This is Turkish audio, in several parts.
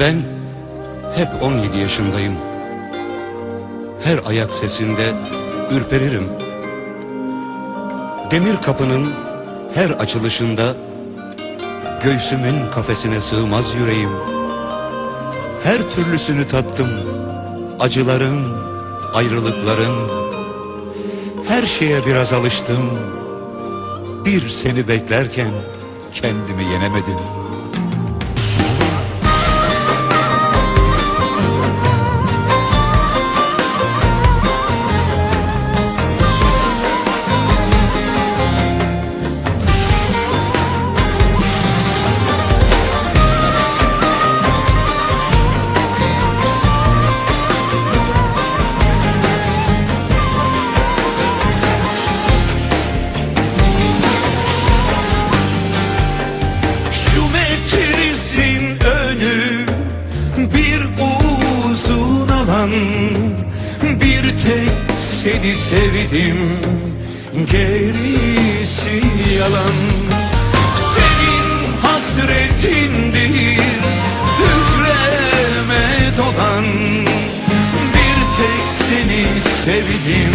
Ben hep 17 yaşındayım. Her ayak sesinde ürperirim. Demir kapının her açılışında göğsümün kafesine sığmaz yüreğim. Her türlüsünü tattım. Acıların, ayrılıkların. Her şeye biraz alıştım. Bir seni beklerken kendimi yenemedim. Alan Bir tek seni sevdim. Gerisi yalan. Senin hasretindir hücreme dolan Bir tek seni sevdim.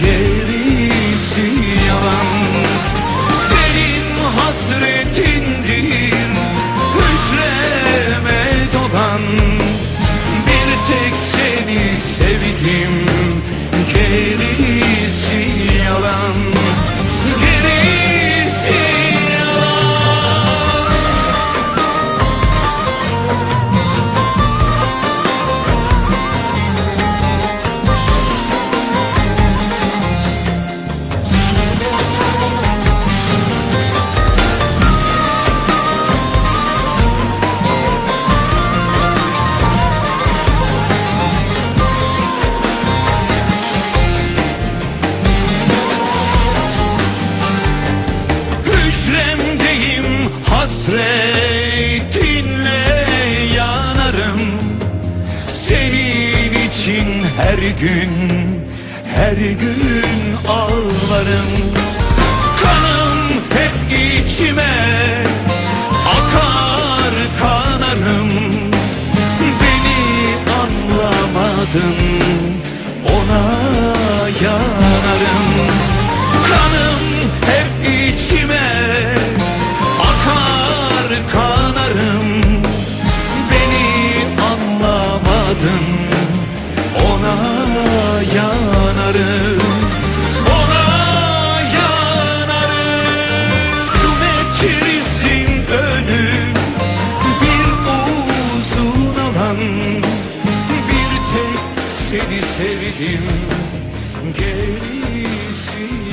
Gerisi yalan sevdim gerisi hasretinle yanarım. Senin için her gün her gün ağlarım. Kanım hep içime yanarım. Ona yanarım. Şu metrizin önü bir uzun alan. Bir tek seni sevdim. Gerisi